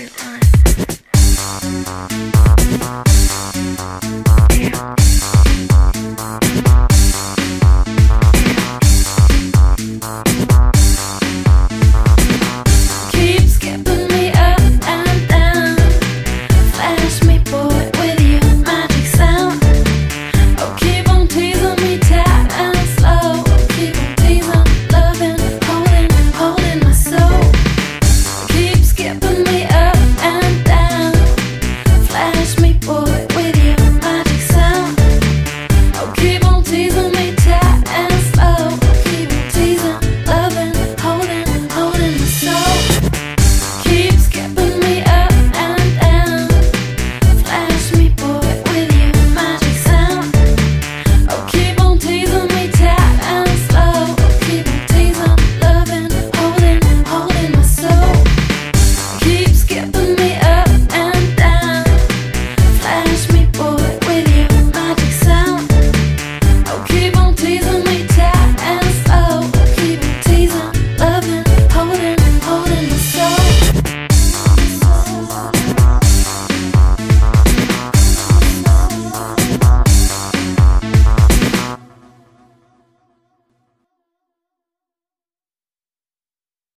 it on.